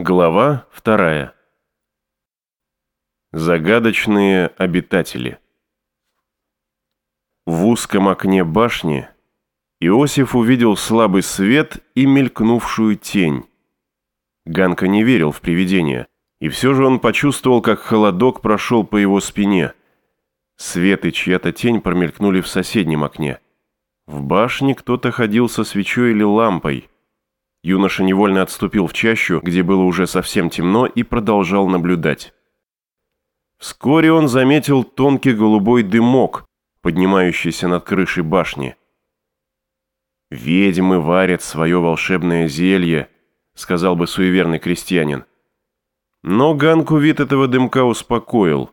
Глава вторая. Загадочные обитатели. В узком окне башни Иосиф увидел слабый свет и мелькнувшую тень. Ганка не верил в привидения, и все же он почувствовал, как холодок прошел по его спине. Свет и чья-то тень промелькнули в соседнем окне. В башне кто-то ходил со свечой или лампой – Юноша невольно отступил в чащу, где было уже совсем темно, и продолжал наблюдать. Вскоре он заметил тонкий голубой дымок, поднимающийся над крышей башни. «Ведьмы варят свое волшебное зелье», — сказал бы суеверный крестьянин. Но Ганку вид этого дымка успокоил.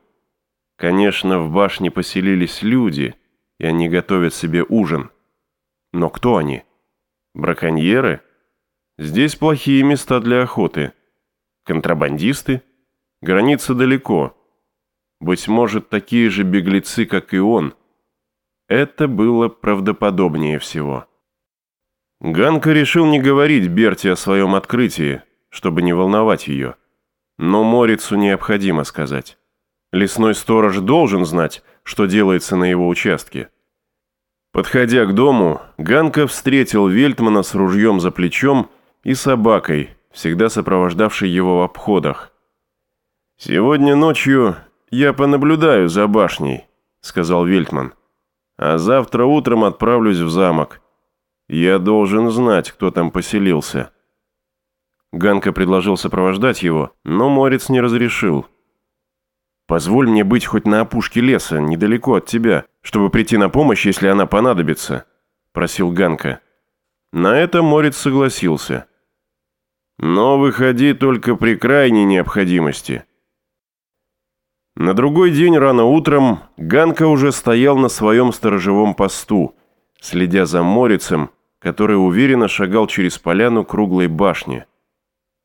Конечно, в башне поселились люди, и они готовят себе ужин. Но кто они? Браконьеры? Здесь плохие места для охоты. Контрабандисты? Граница далеко. Быть может, такие же беглецы, как и он. Это было правдоподобнее всего. Ганка решил не говорить Берти о своем открытии, чтобы не волновать ее. Но Морицу необходимо сказать. Лесной сторож должен знать, что делается на его участке. Подходя к дому, Ганка встретил Вельтмана с ружьем за плечом и собакой, всегда сопровождавшей его в обходах. «Сегодня ночью я понаблюдаю за башней», — сказал Вельтман. «А завтра утром отправлюсь в замок. Я должен знать, кто там поселился». Ганка предложил сопровождать его, но Морец не разрешил. «Позволь мне быть хоть на опушке леса, недалеко от тебя, чтобы прийти на помощь, если она понадобится», — просил Ганка. На это Морец согласился. Но выходи только при крайней необходимости. На другой день рано утром Ганка уже стоял на своем сторожевом посту, следя за Морицем, который уверенно шагал через поляну круглой башни.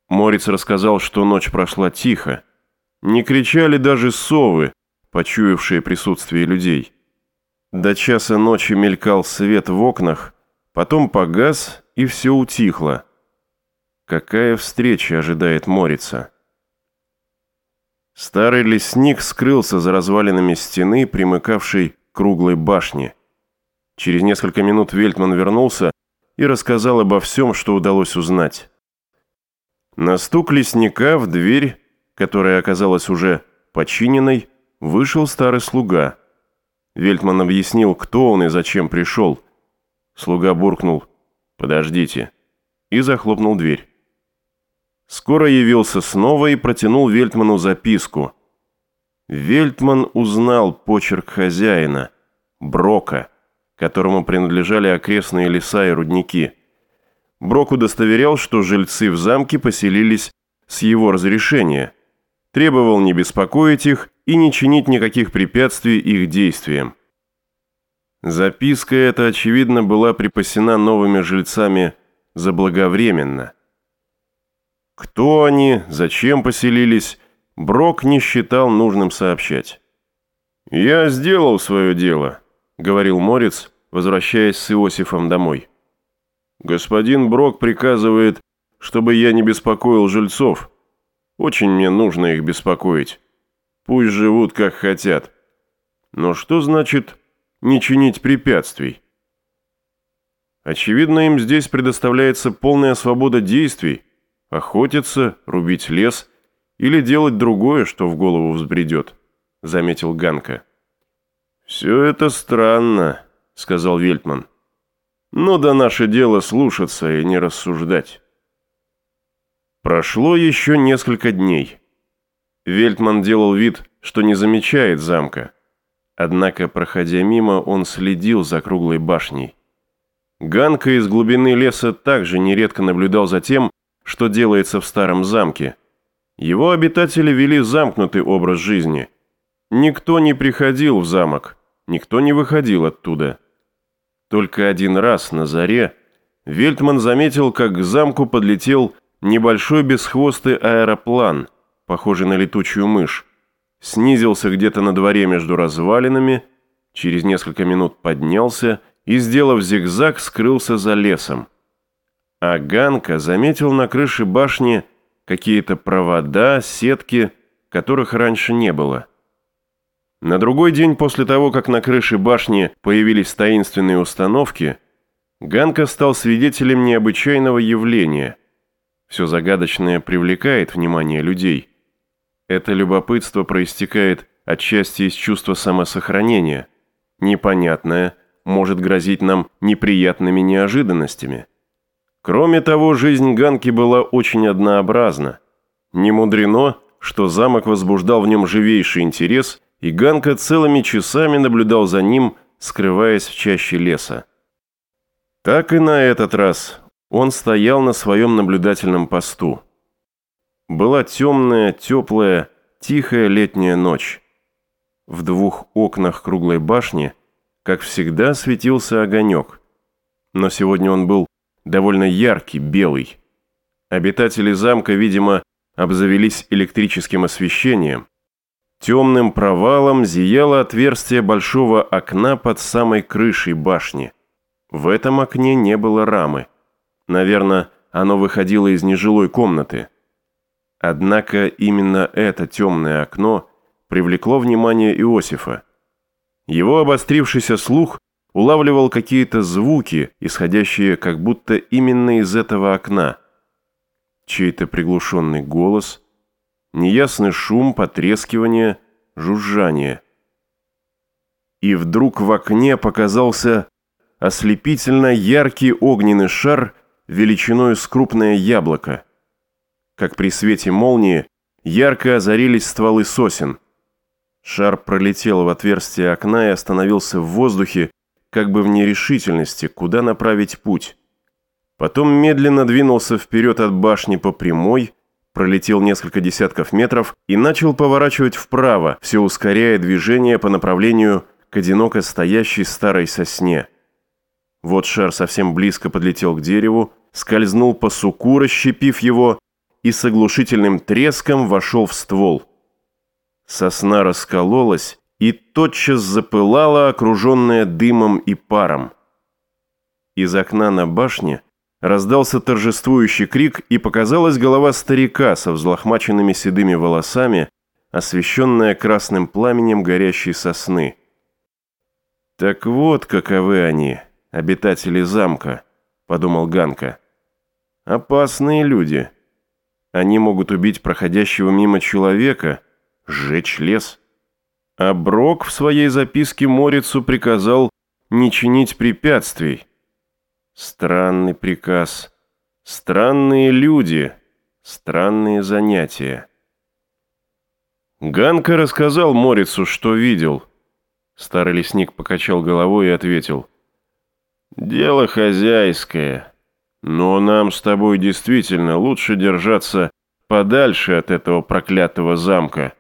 Морец рассказал, что ночь прошла тихо. Не кричали даже совы, почуявшие присутствие людей. До часа ночи мелькал свет в окнах, потом погас, и все утихло. Какая встреча ожидает Морица? Старый лесник скрылся за развалинами стены, примыкавшей к круглой башне. Через несколько минут Вельтман вернулся и рассказал обо всем, что удалось узнать. На стук лесника в дверь, которая оказалась уже починенной, вышел старый слуга. Вельтман объяснил, кто он и зачем пришел. Слуга буркнул «Подождите» и захлопнул дверь. Скоро явился снова и протянул Вельтману записку. Вельтман узнал почерк хозяина, Брока, которому принадлежали окрестные леса и рудники. Брок удостоверял, что жильцы в замке поселились с его разрешения, требовал не беспокоить их и не чинить никаких препятствий их действиям. Записка эта, очевидно, была припасена новыми жильцами заблаговременно – кто они, зачем поселились, Брок не считал нужным сообщать. «Я сделал свое дело», — говорил Морец, возвращаясь с Иосифом домой. «Господин Брок приказывает, чтобы я не беспокоил жильцов. Очень мне нужно их беспокоить. Пусть живут, как хотят. Но что значит не чинить препятствий?» Очевидно, им здесь предоставляется полная свобода действий, Охотиться, рубить лес или делать другое, что в голову взбредет», — заметил Ганка. «Все это странно», — сказал Вельтман. «Но да наше дело слушаться и не рассуждать». Прошло еще несколько дней. Вельтман делал вид, что не замечает замка. Однако, проходя мимо, он следил за круглой башней. Ганка из глубины леса также нередко наблюдал за тем, что делается в старом замке. Его обитатели вели замкнутый образ жизни. Никто не приходил в замок, никто не выходил оттуда. Только один раз на заре Вельтман заметил, как к замку подлетел небольшой бесхвостый аэроплан, похожий на летучую мышь. Снизился где-то на дворе между развалинами, через несколько минут поднялся и, сделав зигзаг, скрылся за лесом. А Ганка заметил на крыше башни какие-то провода, сетки, которых раньше не было. На другой день после того, как на крыше башни появились таинственные установки, Ганка стал свидетелем необычайного явления. Все загадочное привлекает внимание людей. Это любопытство проистекает отчасти из чувства самосохранения. Непонятное может грозить нам неприятными неожиданностями. Кроме того, жизнь Ганки была очень однообразна. Не мудрено, что замок возбуждал в нем живейший интерес, и Ганка целыми часами наблюдал за ним, скрываясь в чаще леса. Так и на этот раз он стоял на своем наблюдательном посту. Была темная, теплая, тихая летняя ночь. В двух окнах круглой башни, как всегда, светился огонек. Но сегодня он был довольно яркий, белый. Обитатели замка, видимо, обзавелись электрическим освещением. Темным провалом зияло отверстие большого окна под самой крышей башни. В этом окне не было рамы. Наверное, оно выходило из нежилой комнаты. Однако именно это темное окно привлекло внимание Иосифа. Его обострившийся слух улавливал какие-то звуки, исходящие как будто именно из этого окна. Чей-то приглушенный голос, неясный шум, потрескивание, жужжание. И вдруг в окне показался ослепительно яркий огненный шар величиной с крупное яблоко. Как при свете молнии ярко озарились стволы сосен. Шар пролетел в отверстие окна и остановился в воздухе, как бы в нерешительности, куда направить путь. Потом медленно двинулся вперед от башни по прямой, пролетел несколько десятков метров и начал поворачивать вправо, все ускоряя движение по направлению к одиноко стоящей старой сосне. Вот шар совсем близко подлетел к дереву, скользнул по суку, расщепив его, и с оглушительным треском вошел в ствол. Сосна раскололась, и тотчас запылала, окруженная дымом и паром. Из окна на башне раздался торжествующий крик, и показалась голова старика со взлохмаченными седыми волосами, освещенная красным пламенем горящей сосны. «Так вот каковы они, обитатели замка», — подумал Ганка. «Опасные люди. Они могут убить проходящего мимо человека, сжечь лес». А Брок в своей записке Морицу приказал не чинить препятствий. Странный приказ. Странные люди. Странные занятия. Ганка рассказал Морицу, что видел. Старый лесник покачал головой и ответил. «Дело хозяйское, но нам с тобой действительно лучше держаться подальше от этого проклятого замка».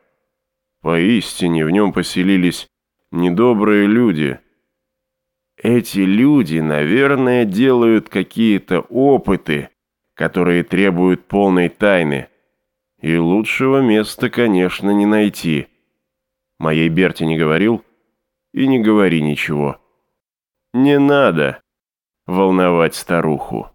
Поистине в нем поселились недобрые люди. Эти люди, наверное, делают какие-то опыты, которые требуют полной тайны. И лучшего места, конечно, не найти. Моей Берти не говорил и не говори ничего. Не надо волновать старуху.